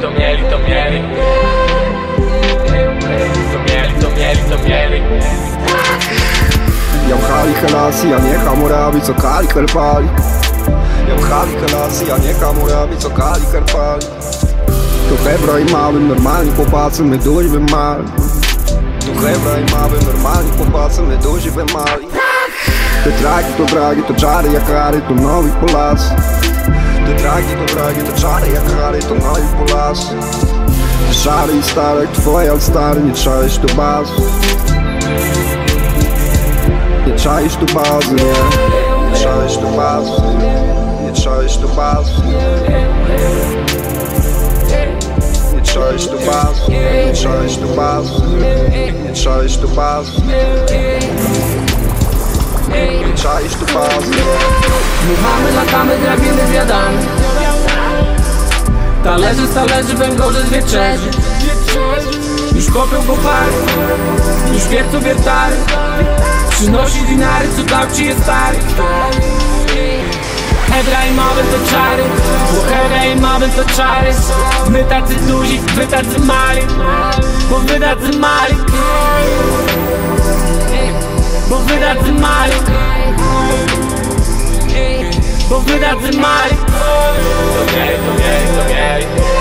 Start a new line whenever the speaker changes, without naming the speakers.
to mieli, to mieli To mieli, to mieli, to mieli Jauchali Helasi, a nie Hammurabi, co kali karpali Jauchali Helasi, a nie Hammurabi, co kali karpali Tu Hebra i małym, normalni chłopacy, my duży wy mali Tu Hebra i małym, normalni chłopacy, my duży wy mali Te tragi, to dragi, to czary, jakary, to nowi Polacy Te tragi to dragi, to czary jak Harry, to nowi Polacy Szary i stary jak twoje, ale stary, nie czaisz tu bazy Nie czaisz tu bazy, nie. Nie czaisz tu bazy. Nie czaisz tu bazy. Nie czaisz tu bazy. Nie czaisz tu bazy. Nie czaisz tu bazy. Nie czaisz tu bazy
Dmuchamy, latamy, drabimy, zjadamy Talerzy z talerzy, węgorze wieczerzy Już kopią kopary Już wiercą wiertary Przynosi dinary, co dał ci jest stary Hebra i mały to czary. Bo Hebra i mały to czary. My tacy duzi, wy tacy mali. Bo wy tacy mali. Bo wy tacy mali Bo wy tacy mali To mieli, to mieli, to mieli